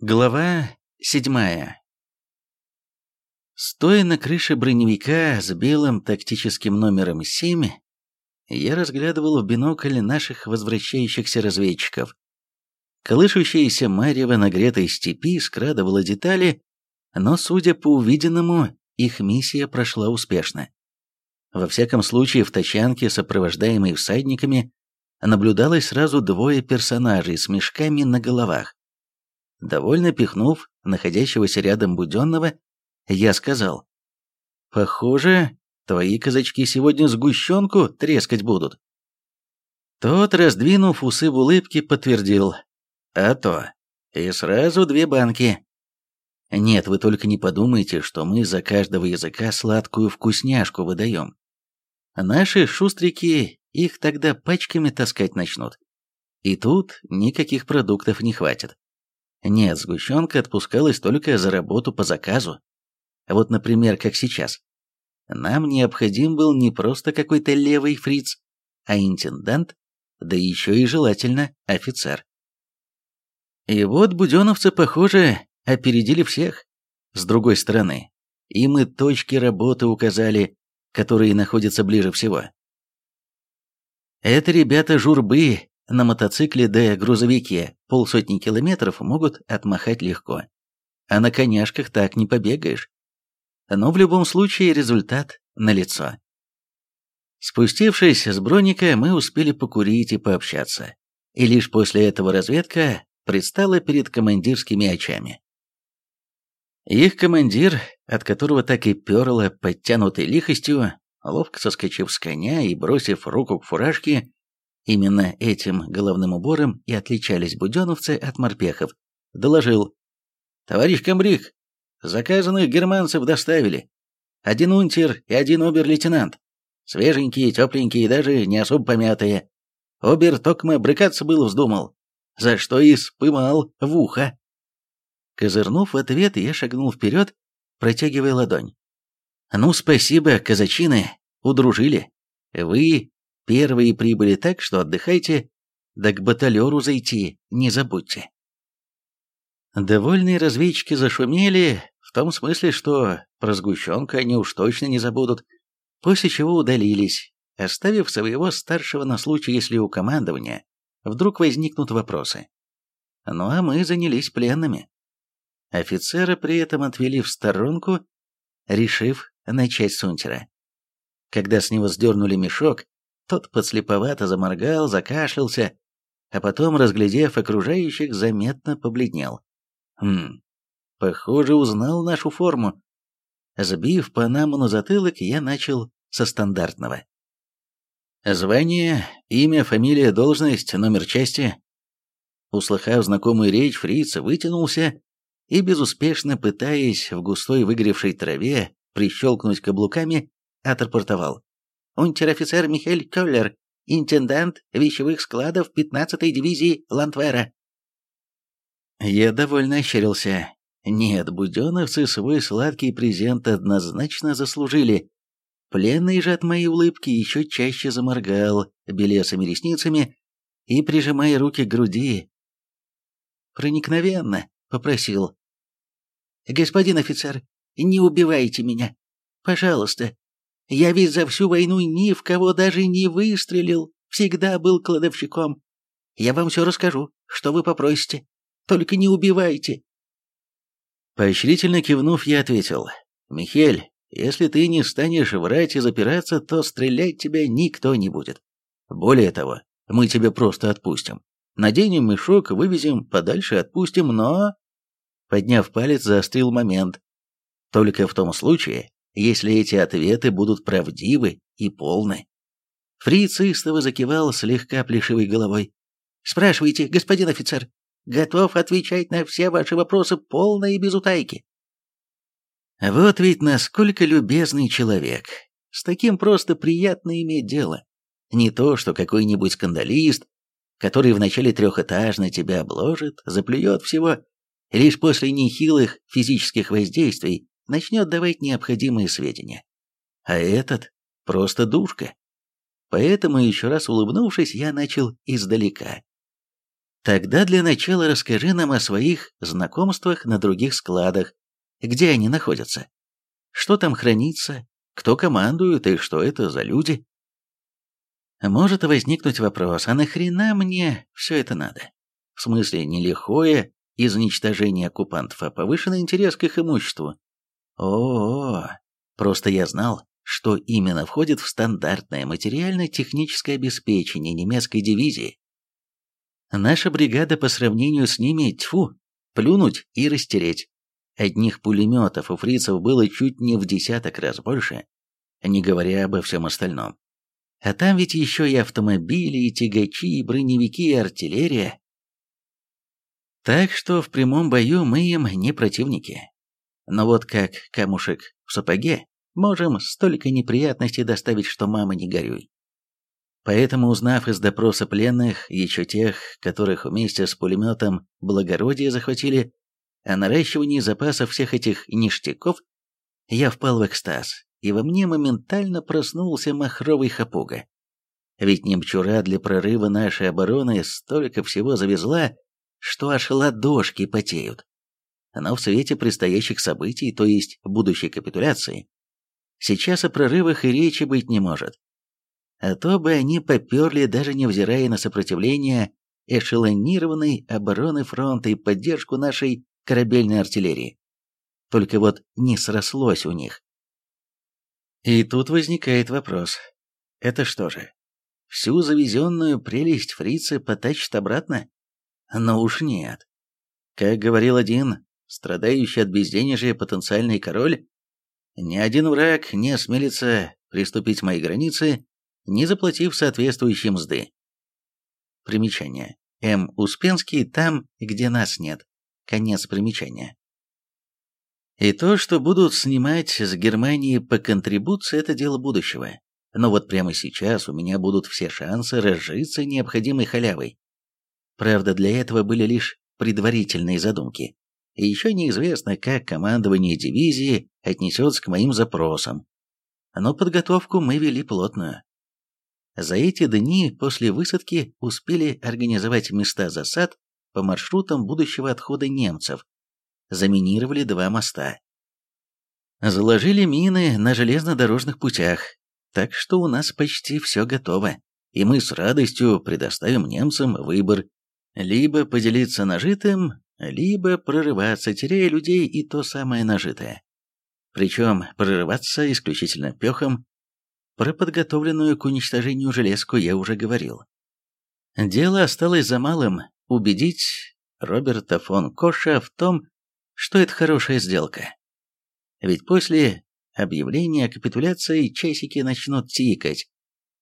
Глава седьмая Стоя на крыше броневика с белым тактическим номером 7, я разглядывал в бинокль наших возвращающихся разведчиков. Колышущаяся марево нагретой степи скрадывала детали, но, судя по увиденному, их миссия прошла успешно. Во всяком случае, в тачанке, сопровождаемой всадниками, наблюдалось сразу двое персонажей с мешками на головах. Довольно пихнув находящегося рядом Буденного, я сказал, «Похоже, твои казачки сегодня сгущенку трескать будут». Тот, раздвинув усы в улыбке, подтвердил, «А то, и сразу две банки». Нет, вы только не подумайте, что мы за каждого языка сладкую вкусняшку выдаем. Наши шустрики их тогда пачками таскать начнут. И тут никаких продуктов не хватит. Нет, сгущенка отпускалась только за работу по заказу. Вот, например, как сейчас. Нам необходим был не просто какой-то левый фриц, а интендант, да еще и желательно офицер. И вот буденовцы, похоже, опередили всех. С другой стороны, им и точки работы указали, которые находятся ближе всего. Это ребята журбы, на мотоцикле да грузовике полсотни километров могут отмахать легко. А на коняшках так не побегаешь. Но в любом случае результат налицо. Спустившись с броника, мы успели покурить и пообщаться. И лишь после этого разведка предстала перед командирскими очами. Их командир, от которого так и перло подтянутой лихостью, ловко соскочив с коня и бросив руку к фуражке, Именно этим головным убором и отличались буденовцы от морпехов. Доложил. «Товарищ комбриг, заказанных германцев доставили. Один унтер и один обер-лейтенант. Свеженькие, тепленькие и даже не особо помятые. Обер токмо брыкаться был вздумал, за что и спымал в ухо». Козырнув в ответ, я шагнул вперед, протягивая ладонь. «Ну, спасибо, казачины, удружили. Вы Первые прибыли так, что отдыхайте, да к баталеру зайти не забудьте. Довольные разведчики зашумели, в том смысле, что про сгущенку они уж точно не забудут, после чего удалились, оставив своего старшего на случай, если у командования вдруг возникнут вопросы. Ну а мы занялись пленными. Офицера при этом отвели в сторонку, решив начать с унтера. Когда с него сдернули мешок, тот подслеповато заморгал, закашлялся, а потом, разглядев окружающих, заметно побледнел. Хм, похоже, узнал нашу форму. Сбив панаму на затылок, я начал со стандартного. Звание, имя, фамилия, должность, номер части. Услыхав знакомую речь, фриц вытянулся и, безуспешно пытаясь в густой выгоревшей траве прищелкнуть каблуками, отрапортовал унтер-офицер Михель Келлер, интендант вещевых складов 15-й дивизии Лантвера. Я довольно ощерился. Нет, буденовцы свой сладкий презент однозначно заслужили. Пленный же от моей улыбки еще чаще заморгал белесыми ресницами и, прижимая руки к груди, проникновенно попросил. «Господин офицер, не убивайте меня. Пожалуйста, я ведь за всю войну ни в кого даже не выстрелил, всегда был кладовщиком. Я вам все расскажу, что вы попросите. Только не убивайте». Поощрительно кивнув, я ответил, «Михель, если ты не станешь врать и запираться, то стрелять тебя никто не будет. Более того, мы тебя просто отпустим. Наденем мешок, вывезем, подальше отпустим, но...» Подняв палец, заострил момент. «Только в том случае, если эти ответы будут правдивы и полны. Фриц закивал слегка плешивой головой. «Спрашивайте, господин офицер. Готов отвечать на все ваши вопросы полно и без утайки». Вот ведь насколько любезный человек. С таким просто приятно иметь дело. Не то, что какой-нибудь скандалист, который вначале трехэтажно тебя обложит, заплюет всего, лишь после нехилых физических воздействий начнет давать необходимые сведения. А этот просто душка. Поэтому, еще раз улыбнувшись, я начал издалека. Тогда для начала расскажи нам о своих знакомствах на других складах, где они находятся. Что там хранится, кто командует и что это за люди? Может возникнуть вопрос, а нахрена мне все это надо? В смысле, не лихое изничтожение оккупантов, а повышенный интерес к их имуществу. О, -о, -о. просто я знал, что именно входит в стандартное материально-техническое обеспечение немецкой дивизии. Наша бригада по сравнению с ними, тьфу, плюнуть и растереть. Одних пулеметов у фрицев было чуть не в десяток раз больше, не говоря обо всем остальном. А там ведь еще и автомобили, и тягачи, и броневики, и артиллерия. Так что в прямом бою мы им не противники. Но вот как камушек в сапоге, можем столько неприятностей доставить, что мама не горюй. Поэтому, узнав из допроса пленных, еще тех, которых вместе с пулеметом благородие захватили, о наращивании запасов всех этих ништяков, я впал в экстаз, и во мне моментально проснулся махровый хапуга. Ведь немчура для прорыва нашей обороны столько всего завезла, что аж ладошки потеют. Но в свете предстоящих событий, то есть будущей капитуляции, сейчас о прорывах и речи быть не может. А то бы они поперли, даже невзирая на сопротивление эшелонированной обороны фронта и поддержку нашей корабельной артиллерии. Только вот не срослось у них. И тут возникает вопрос. Это что же, всю завезенную прелесть фрицы потащат обратно? Но уж нет. Как говорил один, страдающий от безденежья потенциальный король, ни один враг не осмелится приступить к моей границе, не заплатив соответствующие мзды. Примечание. М. Успенский там, где нас нет. Конец примечания. И то, что будут снимать с Германии по контрибуции, это дело будущего. Но вот прямо сейчас у меня будут все шансы разжиться необходимой халявой. Правда, для этого были лишь предварительные задумки. И еще неизвестно, как командование дивизии отнесется к моим запросам. Но подготовку мы вели плотную. За эти дни после высадки успели организовать места засад по маршрутам будущего отхода немцев, заминировали два моста. Заложили мины на железнодорожных путях, так что у нас почти все готово, и мы с радостью предоставим немцам выбор либо поделиться нажитым, либо прорываться, теряя людей и то самое нажитое. Причем прорываться исключительно пехом. Про подготовленную к уничтожению железку я уже говорил. Дело осталось за малым – убедить Роберта фон Коша в том, что это хорошая сделка. Ведь после объявления о капитуляции часики начнут тикать.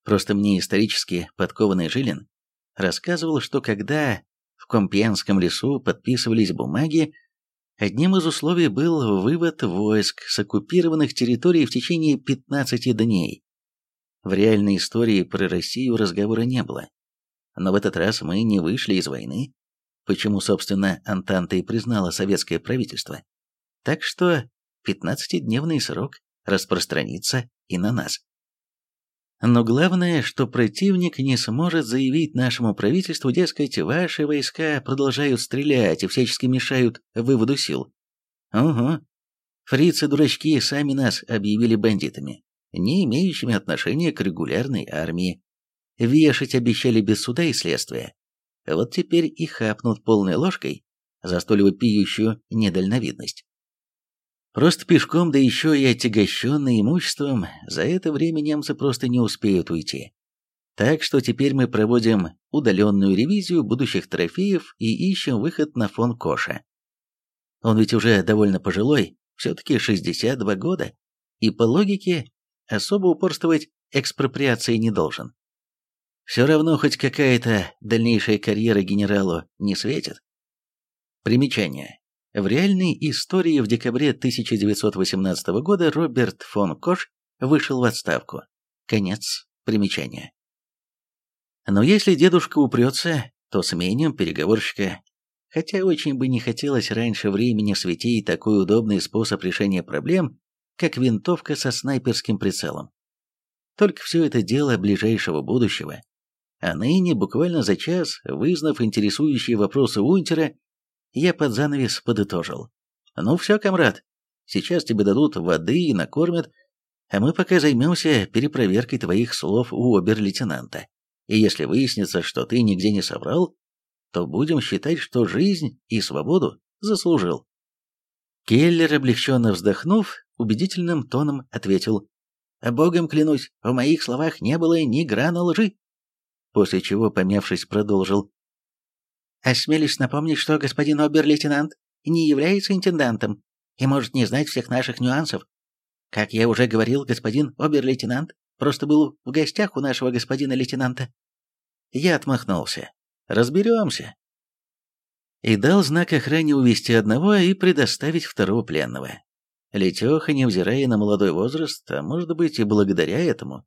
Просто мне исторически подкованный Жилин рассказывал, что когда в Компьенском лесу подписывались бумаги, одним из условий был вывод войск с оккупированных территорий в течение 15 дней. В реальной истории про Россию разговора не было. Но в этот раз мы не вышли из войны, почему, собственно, Антанта и признала советское правительство. Так что 15-дневный срок распространится и на нас. Но главное, что противник не сможет заявить нашему правительству, дескать, ваши войска продолжают стрелять и всячески мешают выводу сил. Угу. Фрицы-дурачки сами нас объявили бандитами, не имеющими отношения к регулярной армии. Вешать обещали без суда и следствия. Вот теперь и хапнут полной ложкой за столь вопиющую недальновидность. Просто пешком, да еще и отягощенный имуществом, за это время немцы просто не успеют уйти. Так что теперь мы проводим удаленную ревизию будущих трофеев и ищем выход на фон Коша. Он ведь уже довольно пожилой, все-таки 62 года, и по логике особо упорствовать экспроприации не должен. Все равно хоть какая-то дальнейшая карьера генералу не светит. Примечание. В реальной истории в декабре 1918 года Роберт фон Кош вышел в отставку. Конец примечания. Но если дедушка упрется, то сменим переговорщика. Хотя очень бы не хотелось раньше времени светить такой удобный способ решения проблем, как винтовка со снайперским прицелом. Только все это дело ближайшего будущего. А ныне, буквально за час, вызнав интересующие вопросы Унтера, я под занавес подытожил. «Ну все, комрад, сейчас тебе дадут воды и накормят, а мы пока займемся перепроверкой твоих слов у обер-лейтенанта. И если выяснится, что ты нигде не соврал, то будем считать, что жизнь и свободу заслужил». Келлер, облегченно вздохнув, убедительным тоном ответил. «Богом клянусь, в моих словах не было ни грана лжи». После чего, помявшись, продолжил. «Осмелюсь напомнить, что господин обер-лейтенант не является интендантом и может не знать всех наших нюансов. Как я уже говорил, господин обер-лейтенант просто был в гостях у нашего господина лейтенанта». Я отмахнулся. «Разберемся и дал знак охране увести одного и предоставить второго пленного. Летеха, невзирая на молодой возраст, а может быть и благодаря этому,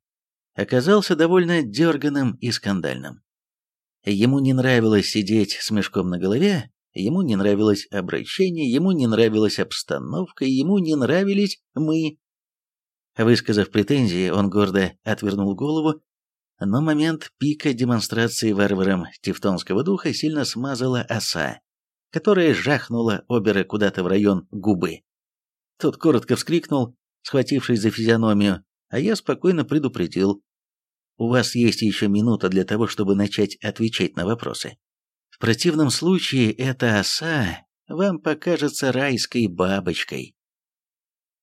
оказался довольно дерганым и скандальным. Ему не нравилось сидеть с мешком на голове, ему не нравилось обращение, ему не нравилась обстановка, ему не нравились мы. Высказав претензии, он гордо отвернул голову, но момент пика демонстрации варварам тевтонского духа сильно смазала оса, которая жахнула Обера куда-то в район губы. Тот коротко вскрикнул, схватившись за физиономию, а я спокойно предупредил. «У вас есть еще минута для того, чтобы начать отвечать на вопросы. В противном случае эта оса вам покажется райской бабочкой».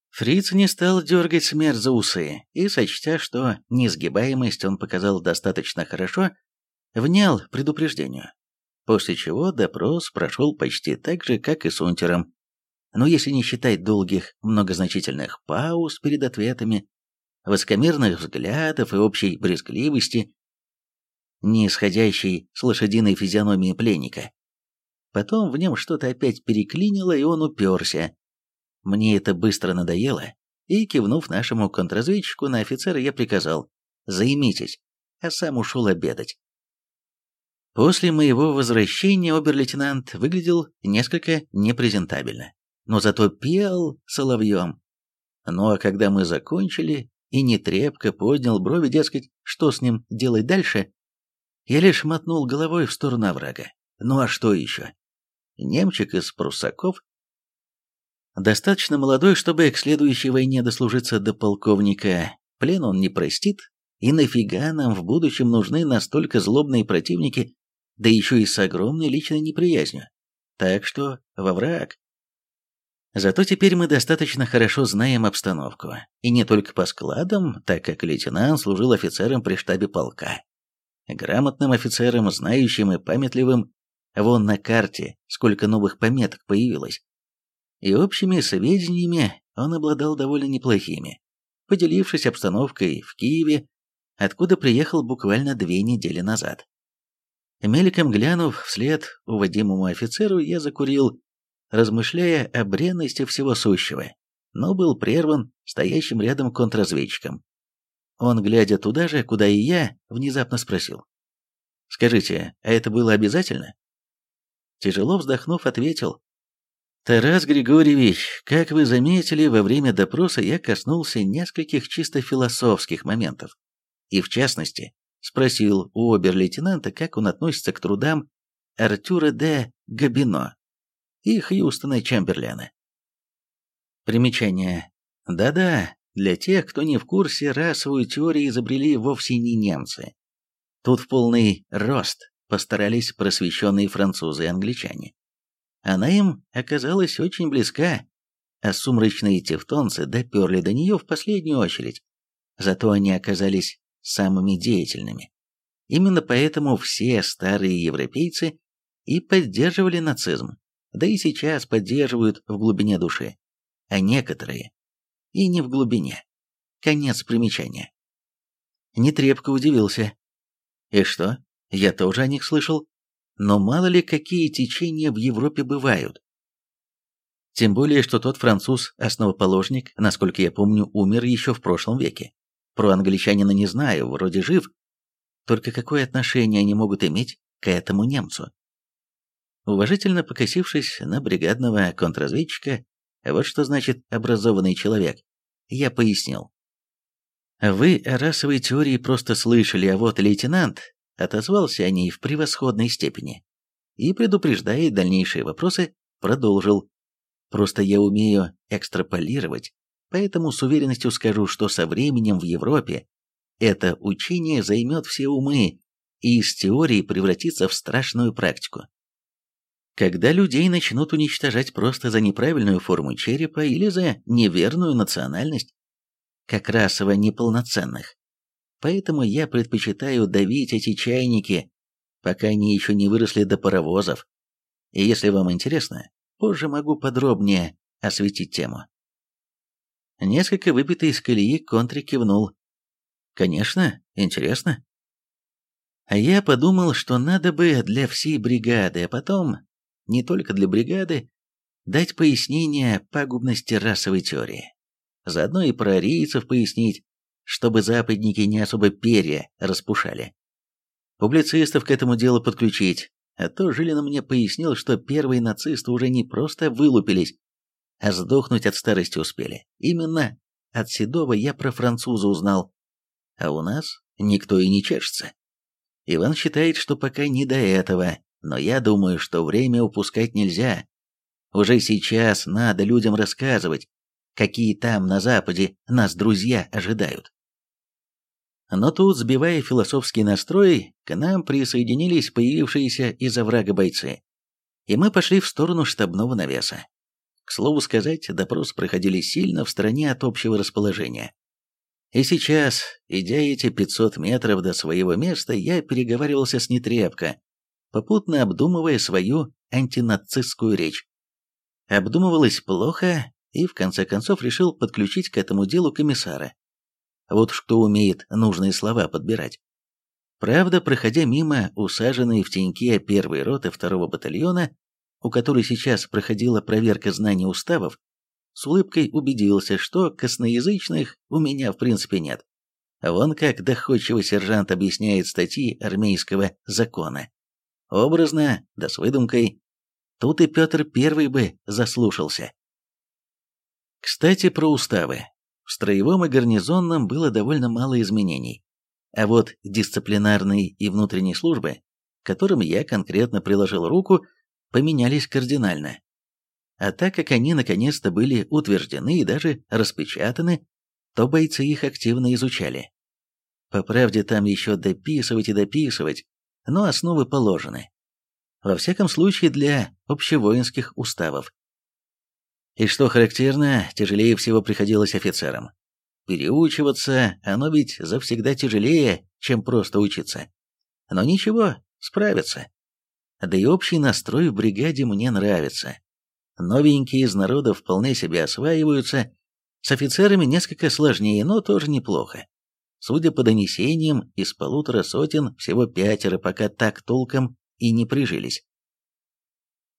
Фриц не стал дергать смерть за усы, и, сочтя, что несгибаемость он показал достаточно хорошо, внял предупреждению. После чего допрос прошел почти так же, как и с Унтером. Но если не считать долгих, многозначительных пауз перед ответами, высокомерных взглядов и общей брезгливости, не исходящей с лошадиной физиономии пленника. Потом в нем что-то опять переклинило, и он уперся, мне это быстро надоело, и, кивнув нашему контрразведчику на офицера, я приказал «Займитесь», а сам ушел обедать. После моего возвращения обер-лейтенант выглядел несколько непрезентабельно, но зато пел соловьем. Ну а когда мы закончили, и нетрепко поднял брови, дескать, что с ним делать дальше, я лишь мотнул головой в сторону оврага. Ну а что еще? Немчик из пруссаков Достаточно молодой, чтобы к следующей войне дослужиться до полковника. Плен он не простит. И нафига нам в будущем нужны настолько злобные противники, да еще и с огромной личной неприязнью. Так что во враг. Зато теперь мы достаточно хорошо знаем обстановку. И не только по складам, так как лейтенант служил офицером при штабе полка. Грамотным офицером, знающим и памятливым, вон на карте сколько новых пометок появилось и общими сведениями он обладал довольно неплохими, поделившись обстановкой в Киеве, откуда приехал буквально две недели назад. Мельком глянув вслед уводимому офицеру, я закурил, размышляя о бренности всего сущего, но был прерван стоящим рядом контрразведчиком. Он, глядя туда же, куда и я, внезапно спросил. «Скажите, а это было обязательно?» Тяжело вздохнув, ответил. Тарас Григорьевич, как вы заметили, во время допроса я коснулся нескольких чисто философских моментов. И в частности, спросил у обер-лейтенанта, как он относится к трудам Артюра де Габино и Хьюстона Чемберлена. Примечание. Да-да, для тех, кто не в курсе, расовую теорию изобрели вовсе не немцы. Тут в полный рост постарались просвещенные французы и англичане. Она им оказалась очень близка, а сумрачные тевтонцы доперли до нее в последнюю очередь. Зато они оказались самыми деятельными. Именно поэтому все старые европейцы и поддерживали нацизм, да и сейчас поддерживают в глубине души, а некоторые и не в глубине. Конец примечания. Нетрепко удивился. И что, я тоже о них слышал? но мало ли какие течения в Европе бывают. Тем более, что тот француз-основоположник, насколько я помню, умер еще в прошлом веке. Про англичанина не знаю, вроде жив. Только какое отношение они могут иметь к этому немцу? Уважительно покосившись на бригадного контрразведчика, вот что значит образованный человек, я пояснил. Вы о расовой теории просто слышали, а вот лейтенант отозвался о ней в превосходной степени. И, предупреждая дальнейшие вопросы, продолжил. Просто я умею экстраполировать, поэтому с уверенностью скажу, что со временем в Европе это учение займет все умы и из теории превратится в страшную практику. Когда людей начнут уничтожать просто за неправильную форму черепа или за неверную национальность, как расово неполноценных. Поэтому я предпочитаю давить эти чайники, пока они еще не выросли до паровозов. И если вам интересно, позже могу подробнее осветить тему. Несколько выпитый из колеи Контри кивнул. «Конечно, интересно». А я подумал, что надо бы для всей бригады, а потом, не только для бригады, дать пояснение пагубности расовой теории. Заодно и про арийцев пояснить, чтобы западники не особо перья распушали. Публицистов к этому делу подключить, а то Жилин мне пояснил, что первые нацисты уже не просто вылупились, а сдохнуть от старости успели. Именно от Седова я про француза узнал, а у нас никто и не чешется. Иван считает, что пока не до этого, но я думаю, что время упускать нельзя. Уже сейчас надо людям рассказывать, какие там на Западе нас друзья ожидают. Но тут, сбивая философский настрой, к нам присоединились появившиеся из оврага бойцы. И мы пошли в сторону штабного навеса. К слову сказать, допрос проходили сильно в стороне от общего расположения. И сейчас, идя эти 500 метров до своего места, я переговаривался с Нетребко, попутно обдумывая свою антинацистскую речь. Обдумывалось плохо, и в конце концов решил подключить к этому делу комиссара. Вот уж кто умеет нужные слова подбирать. Правда, проходя мимо усаженной в теньке первой роты второго батальона, у которой сейчас проходила проверка знаний уставов, с улыбкой убедился, что косноязычных у меня в принципе нет. Вон как доходчиво сержант объясняет статьи армейского закона. Образно, да с выдумкой. Тут и Петр Первый бы заслушался. Кстати, про уставы. В строевом и гарнизонном было довольно мало изменений. А вот дисциплинарные и внутренние службы, которым я конкретно приложил руку, поменялись кардинально. А так как они наконец-то были утверждены и даже распечатаны, то бойцы их активно изучали. По правде, там еще дописывать и дописывать, но основы положены. Во всяком случае, для общевоинских уставов. И что характерно, тяжелее всего приходилось офицерам. Переучиваться, оно ведь завсегда тяжелее, чем просто учиться. Но ничего, справятся. Да и общий настрой в бригаде мне нравится. Новенькие из народа вполне себе осваиваются, с офицерами несколько сложнее, но тоже неплохо. Судя по донесениям, из полутора сотен всего пятеро пока так толком и не прижились.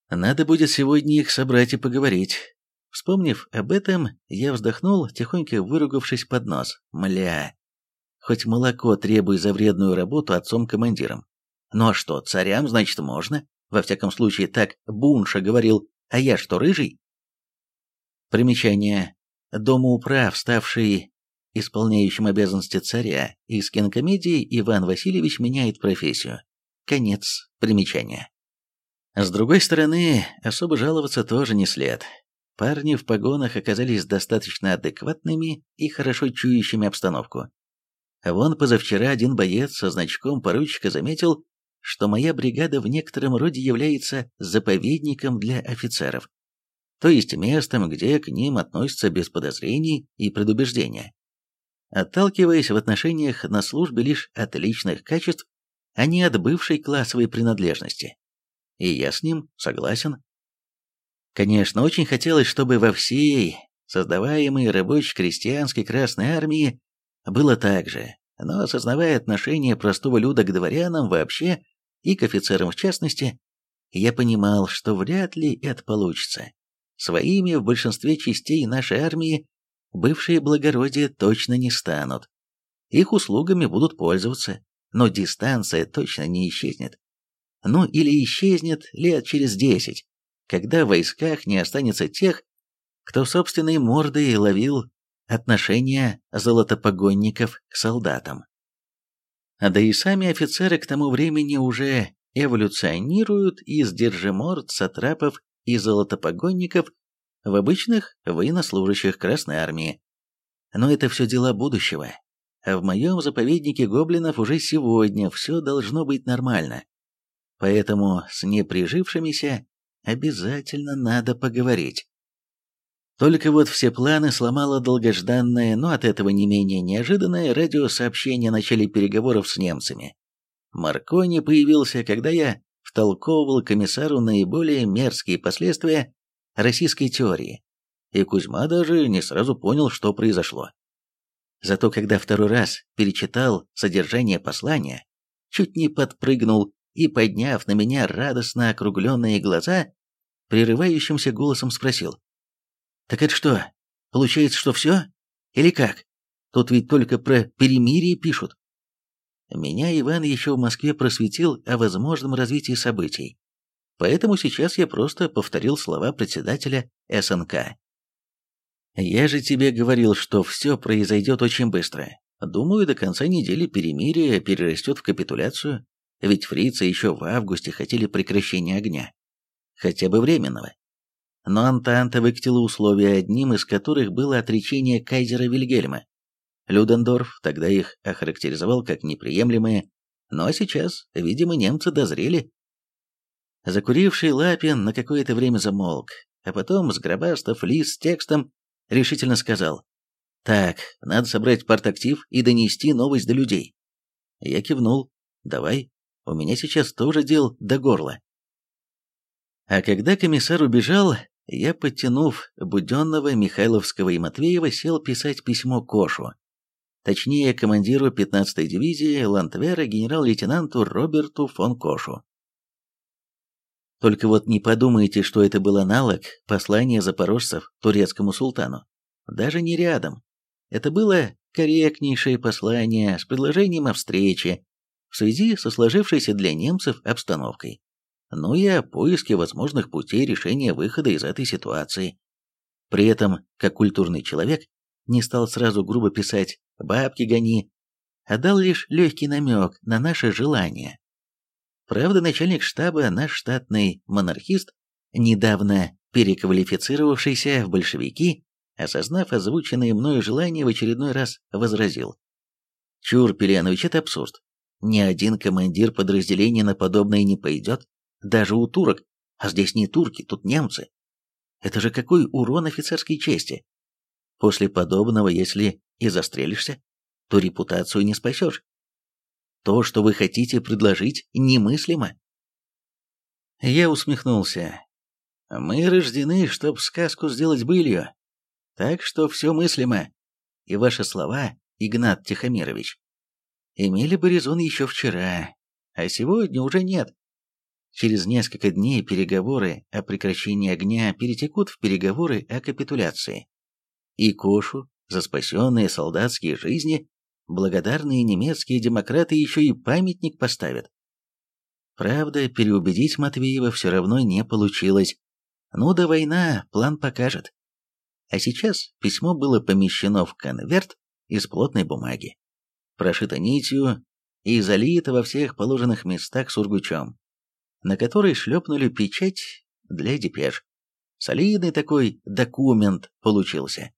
Надо будет сегодня их собрать и поговорить. Вспомнив об этом, я вздохнул, тихонько выругавшись под нос. Мля. Хоть молоко требуй за вредную работу отцом-командиром. Ну а что, царям, значит, можно? Во всяком случае, так Бунша говорил, а я что, рыжий? Примечание. Домоуправ, ставший исполняющим обязанности царя, из кинокомедии Иван Васильевич меняет профессию. Конец примечания. С другой стороны, особо жаловаться тоже не след. Парни в погонах оказались достаточно адекватными и хорошо чующими обстановку. Вон позавчера один боец со значком поручика заметил, что моя бригада в некотором роде является заповедником для офицеров, то есть местом, где к ним относятся без подозрений и предубеждения. Отталкиваясь в отношениях на службе лишь от личных качеств, а не от бывшей классовой принадлежности. И я с ним согласен. Конечно, очень хотелось, чтобы во всей создаваемой рабоче-крестьянской Красной Армии было так же, но осознавая отношение простого люда к дворянам вообще и к офицерам в частности, я понимал, что вряд ли это получится. Своими в большинстве частей нашей армии бывшие благородия точно не станут. Их услугами будут пользоваться, но дистанция точно не исчезнет. Ну или исчезнет лет через десять, когда в войсках не останется тех, кто собственной мордой ловил отношение золотопогонников к солдатам. Да и сами офицеры к тому времени уже эволюционируют из держиморд, сатрапов и золотопогонников в обычных военнослужащих Красной Армии. Но это все дела будущего. А в моем заповеднике гоблинов уже сегодня все должно быть нормально. Поэтому с неприжившимися обязательно надо поговорить. Только вот все планы сломало долгожданное, но от этого не менее неожиданное радиосообщение о начале переговоров с немцами. Маркони появился, когда я втолковывал комиссару наиболее мерзкие последствия российской теории, и Кузьма даже не сразу понял, что произошло. Зато когда второй раз перечитал содержание послания, чуть не подпрыгнул и, подняв на меня радостно округленные глаза, прерывающимся голосом спросил. «Так это что, получается, что все? Или как? Тут ведь только про перемирие пишут». Меня Иван еще в Москве просветил о возможном развитии событий. Поэтому сейчас я просто повторил слова председателя СНК. «Я же тебе говорил, что все произойдет очень быстро. Думаю, до конца недели перемирие перерастет в капитуляцию, ведь фрицы еще в августе хотели прекращения огня. Хотя бы временного. Но Антанта выкатила условия, одним из которых было отречение кайзера Вильгельма. Людендорф тогда их охарактеризовал как неприемлемые, но сейчас, видимо, немцы дозрели. Закуривший Лапин на какое-то время замолк, а потом, сгробастав лист с текстом, решительно сказал, «Так, надо собрать партактив и донести новость до людей». Я кивнул, «Давай, у меня сейчас тоже дел до горла». А когда комиссар убежал, я, подтянув Буденного, Михайловского и Матвеева, сел писать письмо Кошу. Точнее, командиру 15-й дивизии Лантвера генерал-лейтенанту Роберту фон Кошу. Только вот не подумайте, что это был аналог послания запорожцев турецкому султану. Даже не рядом. Это было корректнейшее послание с предложением о встрече в связи со сложившейся для немцев обстановкой ну и о поиске возможных путей решения выхода из этой ситуации. При этом, как культурный человек, не стал сразу грубо писать «бабки гони», а дал лишь легкий намек на наше желание. Правда, начальник штаба, наш штатный монархист, недавно переквалифицировавшийся в большевики, осознав озвученные мною желания, в очередной раз возразил. «Чур, Пелянович, это абсурд. Ни один командир подразделения на подобное не пойдет, даже у турок, а здесь не турки, тут немцы. Это же какой урон офицерской чести. После подобного, если и застрелишься, то репутацию не спасешь. То, что вы хотите предложить, немыслимо. Я усмехнулся. Мы рождены, чтоб сказку сделать былью. Так что все мыслимо. И ваши слова, Игнат Тихомирович, имели бы резон еще вчера, а сегодня уже нет. Через несколько дней переговоры о прекращении огня перетекут в переговоры о капитуляции. И Кошу за спасенные солдатские жизни благодарные немецкие демократы еще и памятник поставят. Правда, переубедить Матвеева все равно не получилось. Ну да война, план покажет. А сейчас письмо было помещено в конверт из плотной бумаги, прошито нитью и залито во всех положенных местах сургучом на который шлепнули печать для депеш. Солидный такой документ получился.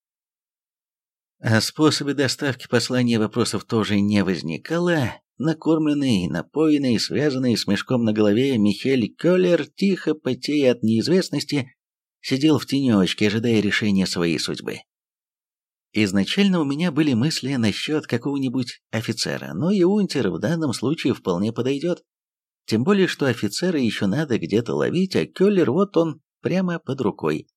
О способе доставки послания вопросов тоже не возникало. Накормленный, напоенный, связанный с мешком на голове, Михель Келлер, тихо потея от неизвестности, сидел в тенечке, ожидая решения своей судьбы. Изначально у меня были мысли насчет какого-нибудь офицера, но и унтер в данном случае вполне подойдет. Тем более, что офицера еще надо где-то ловить, а Келлер вот он прямо под рукой.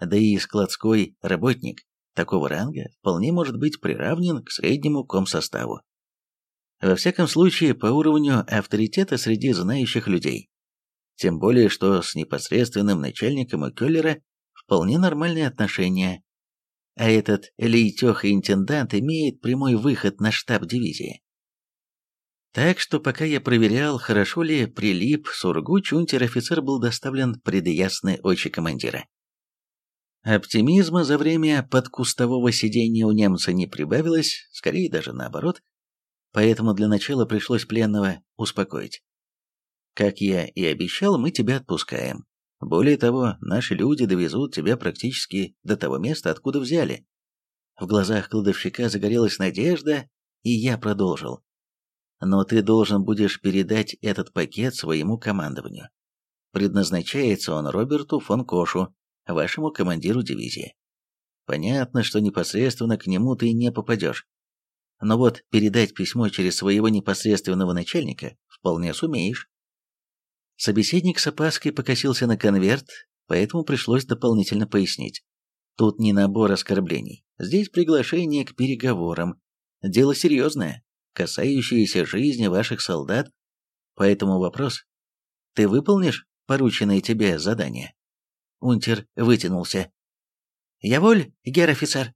Да и складской работник такого ранга вполне может быть приравнен к среднему комсоставу. Во всяком случае, по уровню авторитета среди знающих людей. Тем более, что с непосредственным начальником у вполне нормальные отношения. А этот лейтех-интендант имеет прямой выход на штаб дивизии. Так что пока я проверял, хорошо ли прилип Сургуч, унтер-офицер был доставлен пред ясные очи командира. Оптимизма за время подкустового сидения у немца не прибавилось, скорее даже наоборот. Поэтому для начала пришлось пленного успокоить. Как я и обещал, мы тебя отпускаем. Более того, наши люди довезут тебя практически до того места, откуда взяли. В глазах кладовщика загорелась надежда, и я продолжил. Но ты должен будешь передать этот пакет своему командованию. Предназначается он Роберту фон Кошу, вашему командиру дивизии. Понятно, что непосредственно к нему ты не попадешь. Но вот передать письмо через своего непосредственного начальника вполне сумеешь. Собеседник с опаской покосился на конверт, поэтому пришлось дополнительно пояснить. Тут не набор оскорблений, здесь приглашение к переговорам. Дело серьезное, касающееся жизни ваших солдат, поэтому вопрос. Ты выполнишь порученное тебе задание? Унтер вытянулся. «Я воль, гер-офицер».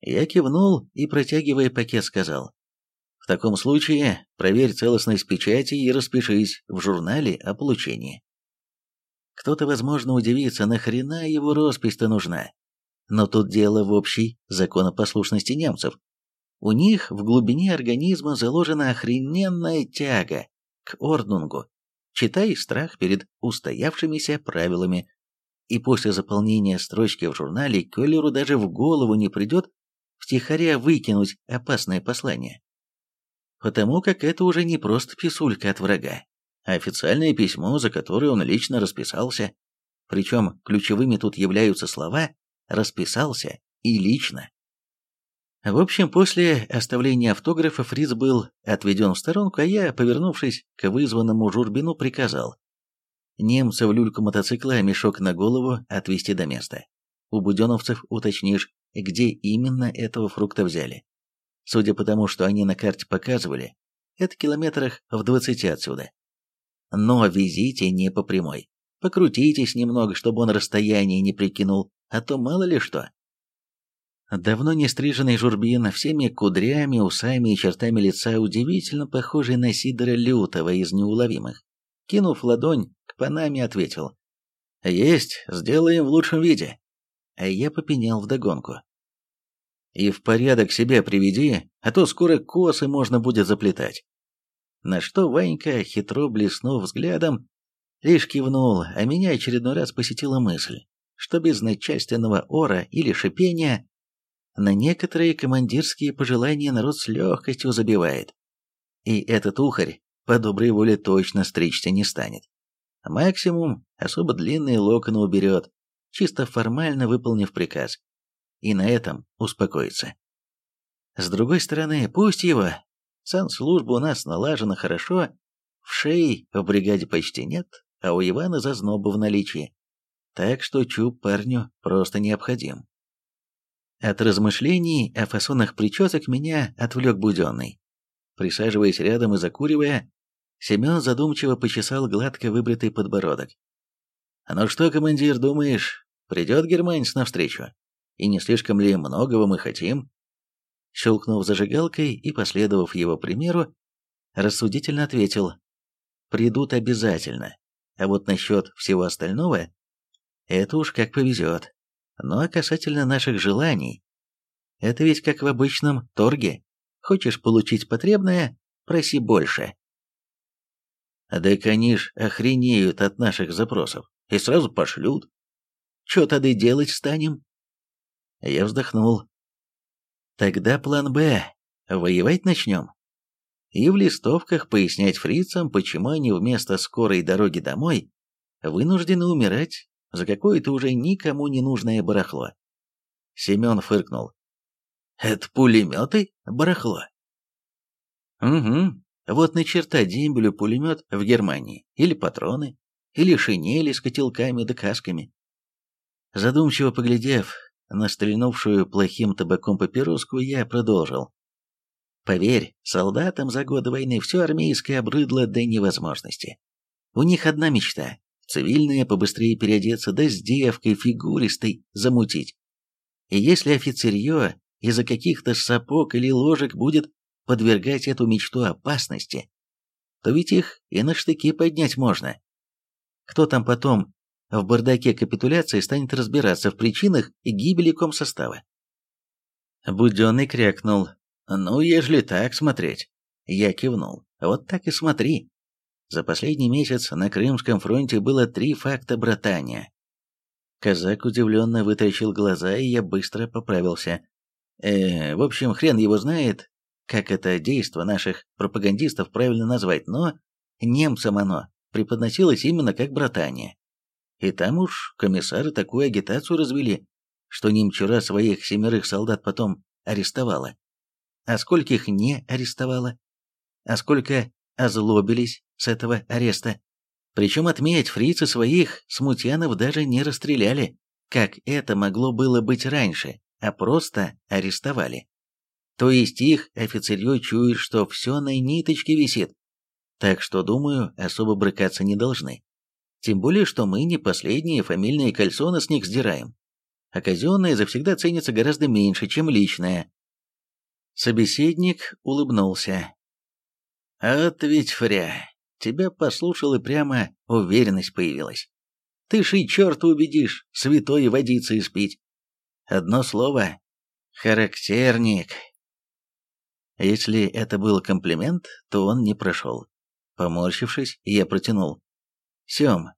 Я кивнул и, протягивая пакет, сказал. В таком случае проверь целостность печати и распишись в журнале о получении. Кто-то, возможно, удивится, нахрена его роспись-то нужна. Но тут дело в общей законопослушности немцев. У них в глубине организма заложена охрененная тяга к орднунгу, читай страх перед устоявшимися правилами. И после заполнения строчки в журнале Келлеру даже в голову не придет втихаря выкинуть опасное послание потому как это уже не просто писулька от врага, а официальное письмо, за которое он лично расписался. Причем ключевыми тут являются слова «расписался» и «лично». В общем, после оставления автографа Фриц был отведен в сторонку, а я, повернувшись к вызванному Журбину, приказал немца в люльку мотоцикла, а мешок на голову отвезти до места. У буденовцев уточнишь, где именно этого фрукта взяли. Судя по тому, что они на карте показывали, это километрах в двадцати отсюда. Но везите не по прямой. Покрутитесь немного, чтобы он расстояние не прикинул, а то мало ли что. Давно не стриженный Журбин, всеми кудрями, усами и чертами лица, удивительно похожий на Сидора Лютого из «Неуловимых», кинув ладонь к Панаме, ответил. «Есть, сделаем в лучшем виде». А я попенял вдогонку. И в порядок себя приведи, а то скоро косы можно будет заплетать. На что Ванька, хитро блеснув взглядом, лишь кивнул, а меня очередной раз посетила мысль, что без начальственного ора или шипения на некоторые командирские пожелания народ с легкостью забивает. И этот ухарь по доброй воле точно стричься не станет. Максимум особо длинные локоны уберет, чисто формально выполнив приказ и на этом успокоиться. С другой стороны, пусть его. Санслужба у нас налажена хорошо, в шее в бригаде почти нет, а у Ивана зазноба в наличии. Так что чуб парню просто необходим. От размышлений о фасонах причесок меня отвлек Буденный. Присаживаясь рядом и закуривая, Семен задумчиво почесал гладко выбритый подбородок. «Ну что, командир, думаешь, придет германец навстречу?» и не слишком ли многого мы хотим?» Щелкнув зажигалкой и последовав его примеру, рассудительно ответил, «Придут обязательно, а вот насчет всего остального, это уж как повезет. Ну а касательно наших желаний, это ведь как в обычном торге. Хочешь получить потребное, проси больше». Да они ж охренеют от наших запросов и сразу пошлют. Что тогда делать станем? Я вздохнул. Тогда план «Б». Воевать начнем. И в листовках пояснять фрицам, почему они вместо скорой дороги домой вынуждены умирать за какое-то уже никому не нужное барахло. Семен фыркнул. «Это пулеметы? Барахло?» «Угу. Вот на черта дембелю пулемет в Германии. Или патроны. Или шинели с котелками да касками». Задумчиво поглядев на стрельнувшую плохим табаком папироску, я продолжил. Поверь, солдатам за годы войны все армейское обрыдло до невозможности. У них одна мечта — цивильная побыстрее переодеться, да с девкой фигуристой замутить. И если офицерье из-за каких-то сапог или ложек будет подвергать эту мечту опасности, то ведь их и на штыки поднять можно. Кто там потом в бардаке капитуляции станет разбираться в причинах гибели комсостава. Буденный крякнул. «Ну, ежели так смотреть, Я кивнул. Вот так и смотри. За последний месяц на Крымском фронте было три факта братания. Казак удивленно вытащил глаза, и я быстро поправился. Э, в общем, хрен его знает, как это действо наших пропагандистов правильно назвать, но немцам оно преподносилось именно как братание. И там уж комиссары такую агитацию развели, что немчура своих семерых солдат потом арестовала. А скольких не арестовала? А сколько озлобились с этого ареста? Причем, отметь, фрицы своих смутьянов даже не расстреляли, как это могло было быть раньше, а просто арестовали. То есть их офицерье чует, что все на ниточке висит. Так что, думаю, особо брыкаться не должны. Тем более, что мы не последние фамильные кальсоны с них сдираем. А казенное завсегда ценится гораздо меньше, чем личное. Собеседник улыбнулся. «От ведь, Фря, тебя послушал и прямо уверенность появилась. Ты ж и черта убедишь, святой водицы испить. Одно слово — характерник». Если это был комплимент, то он не прошел. Поморщившись, я протянул. «Сем,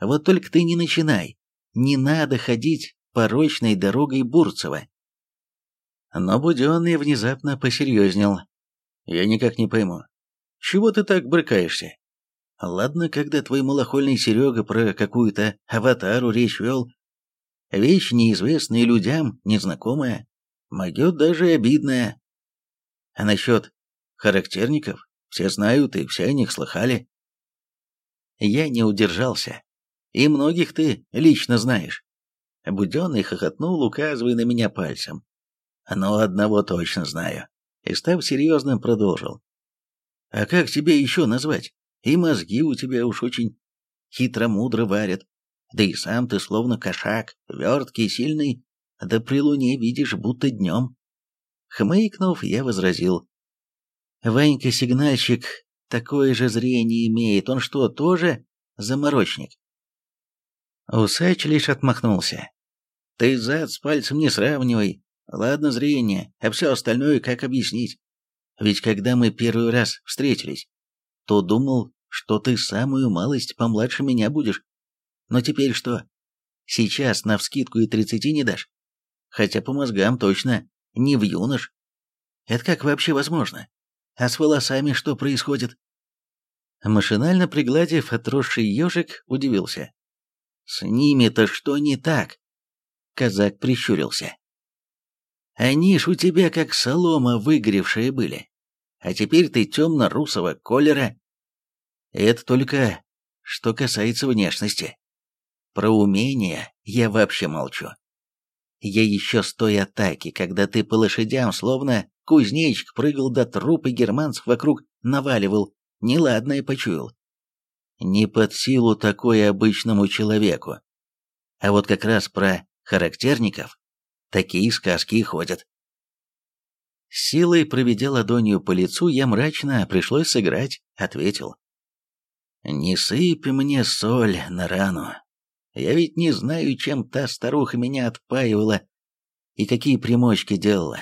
вот только ты не начинай. Не надо ходить порочной дорогой Бурцева». Но Буденный внезапно посерьезнел. «Я никак не пойму, чего ты так брыкаешься? Ладно, когда твой малохольный Серега про какую-то аватару речь вел. Вещь неизвестная людям, незнакомая, могет даже обидная. А насчет характерников, все знают и все о них слыхали. Я не удержался. И многих ты лично знаешь. Буденный хохотнул, указывая на меня пальцем. Но одного точно знаю. И став серьезным, продолжил. А как тебе еще назвать? И мозги у тебя уж очень хитро-мудро варят. Да и сам ты словно кошак, верткий, сильный, да при луне видишь, будто днем. Хмыкнув, я возразил. Ванька-сигнальщик такое же зрение имеет, он что, тоже заморочник? Усач лишь отмахнулся. Ты зад с пальцем не сравнивай. Ладно зрение, а все остальное как объяснить? Ведь когда мы первый раз встретились, то думал, что ты самую малость помладше меня будешь. Но теперь что? Сейчас навскидку и тридцати не дашь? Хотя по мозгам точно не в юнош. Это как вообще возможно? А с волосами что происходит? Машинально пригладив отросший ежик, удивился. С ними-то что не так? Казак прищурился. Они ж у тебя как солома выгоревшие были. А теперь ты темно-русого колера. Это только что касается внешности. Про умения я вообще молчу. Я еще с той атаки, когда ты по лошадям, словно кузнечик, прыгал до трупа германцев вокруг, наваливал, неладное почуял. Не под силу такое обычному человеку. А вот как раз про характерников Такие сказки ходят. силой проведя ладонью по лицу, я мрачно, пришлось сыграть, ответил. «Не сыпь мне соль на рану. Я ведь не знаю, чем та старуха меня отпаивала и какие примочки делала.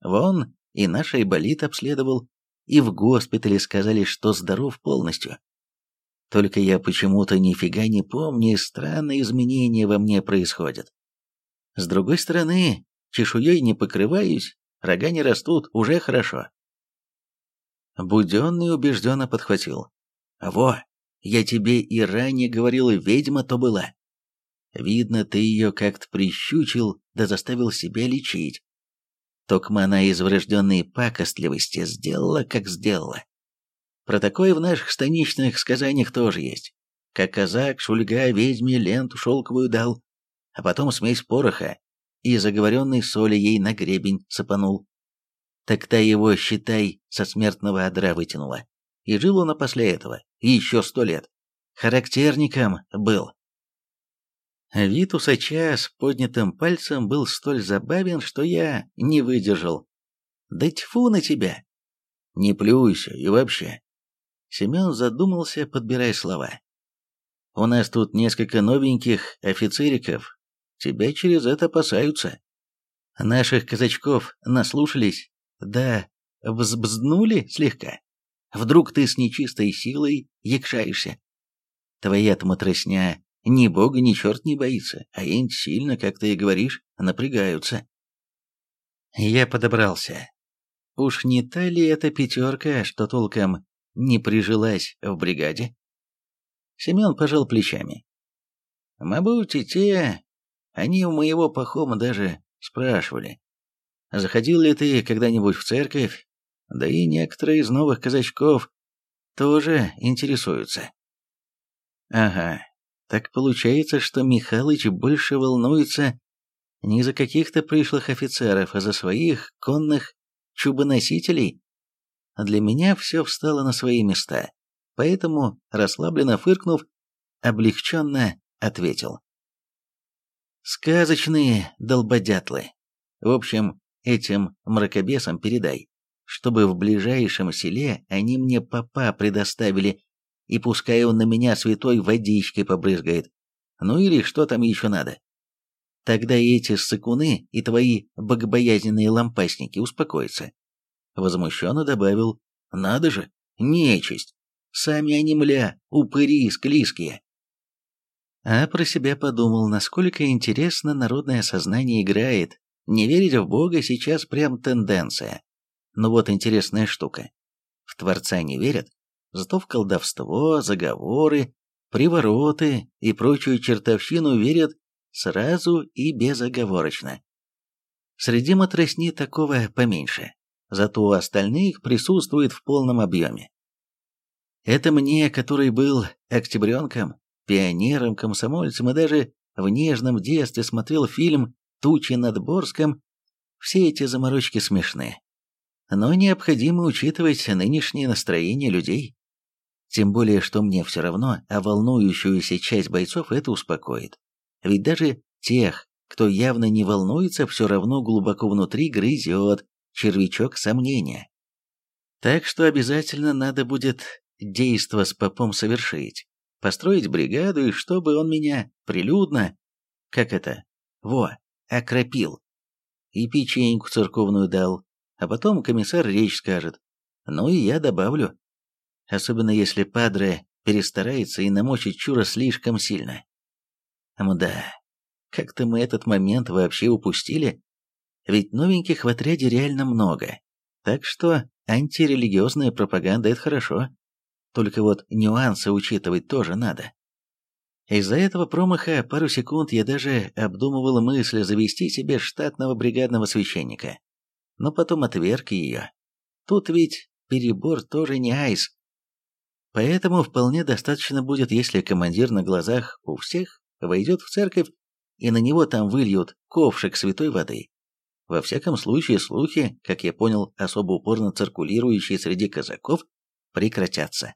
Вон, и наш айболит обследовал, и в госпитале сказали, что здоров полностью. Только я почему-то нифига не помню, и странные изменения во мне происходят. С другой стороны, чешуей не покрываюсь, рога не растут, уже хорошо. Буденный убежденно подхватил. «Во, я тебе и ранее говорил, ведьма то была. Видно, ты ее как-то прищучил, да заставил себя лечить. Токма она из врожденной пакостливости сделала, как сделала. Про такое в наших станичных сказаниях тоже есть. Как казак шульга ведьме ленту шелковую дал, а потом смесь пороха и заговоренной соли ей на гребень сыпанул. Так та его, считай, со смертного одра вытянула. И жил он после этого еще сто лет. Характерником был. Вид усача с поднятым пальцем был столь забавен, что я не выдержал. «Да тьфу на тебя!» «Не плюйся и вообще!» Семен задумался, подбирая слова. «У нас тут несколько новеньких офицериков Тебя через это опасаются. Наших казачков наслушались. Да, взбзднули слегка. Вдруг ты с нечистой силой якшаешься. Твоя-то матросня ни бога, ни черт не боится, а инь сильно, как ты и говоришь, напрягаются. Я подобрался. Уж не та ли эта пятерка, что толком не прижилась в бригаде? Семен пожал плечами. Мабуть, и те, они у моего пахома даже спрашивали, заходил ли ты когда-нибудь в церковь, да и некоторые из новых казачков тоже интересуются. Ага, так получается, что Михалыч больше волнуется не за каких-то пришлых офицеров, а за своих конных чубоносителей. Для меня все встало на свои места, поэтому, расслабленно фыркнув, облегченно ответил. Сказочные долбодятлы. В общем, этим мракобесам передай, чтобы в ближайшем селе они мне папа предоставили, и пускай он на меня святой водичкой побрызгает. Ну или что там еще надо. Тогда и эти ссыкуны, и твои богобоязненные лампасники успокоятся. Возмущенно добавил, надо же, нечисть. Сами они, мля, упыри склизкие. А про себя подумал, насколько интересно народное сознание играет. Не верить в Бога сейчас прям тенденция. Но вот интересная штука. В Творца не верят, зато в колдовство, заговоры, привороты и прочую чертовщину верят сразу и безоговорочно. Среди матросни такого поменьше, зато у остальных присутствует в полном объеме. Это мне, который был октябренком, пионером, комсомольцем и даже в нежном детстве смотрел фильм «Тучи над Борском», все эти заморочки смешны. Но необходимо учитывать нынешнее настроение людей. Тем более, что мне все равно, а волнующуюся часть бойцов это успокоит. Ведь даже тех, кто явно не волнуется, все равно глубоко внутри грызет червячок сомнения. Так что обязательно надо будет действо с попом совершить построить бригаду, и чтобы он меня прилюдно, как это, во, окропил. И печеньку церковную дал, а потом комиссар речь скажет. Ну и я добавлю. Особенно если падре перестарается и намочит чура слишком сильно. Мда, как-то мы этот момент вообще упустили. Ведь новеньких в отряде реально много. Так что антирелигиозная пропаганда – это хорошо. Только вот нюансы учитывать тоже надо. Из-за этого промаха пару секунд я даже обдумывал мысль завести себе штатного бригадного священника. Но потом отверг ее. Тут ведь перебор тоже не айс. Поэтому вполне достаточно будет, если командир на глазах у всех войдет в церковь, и на него там выльют ковшик святой воды. Во всяком случае, слухи, как я понял, особо упорно циркулирующие среди казаков, прекратятся.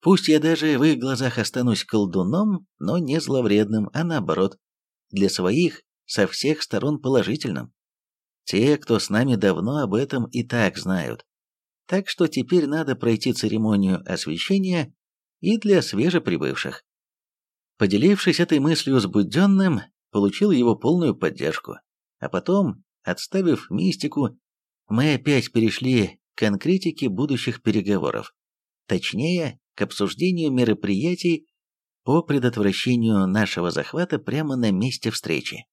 Пусть я даже в их глазах останусь колдуном, но не зловредным, а наоборот, для своих со всех сторон положительным. Те, кто с нами давно об этом и так знают. Так что теперь надо пройти церемонию освящения и для свежеприбывших. Поделившись этой мыслью с Буденным, получил его полную поддержку. А потом, отставив мистику, мы опять перешли к конкретике будущих переговоров. Точнее, к обсуждению мероприятий по предотвращению нашего захвата прямо на месте встречи.